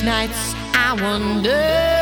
nights I wonder.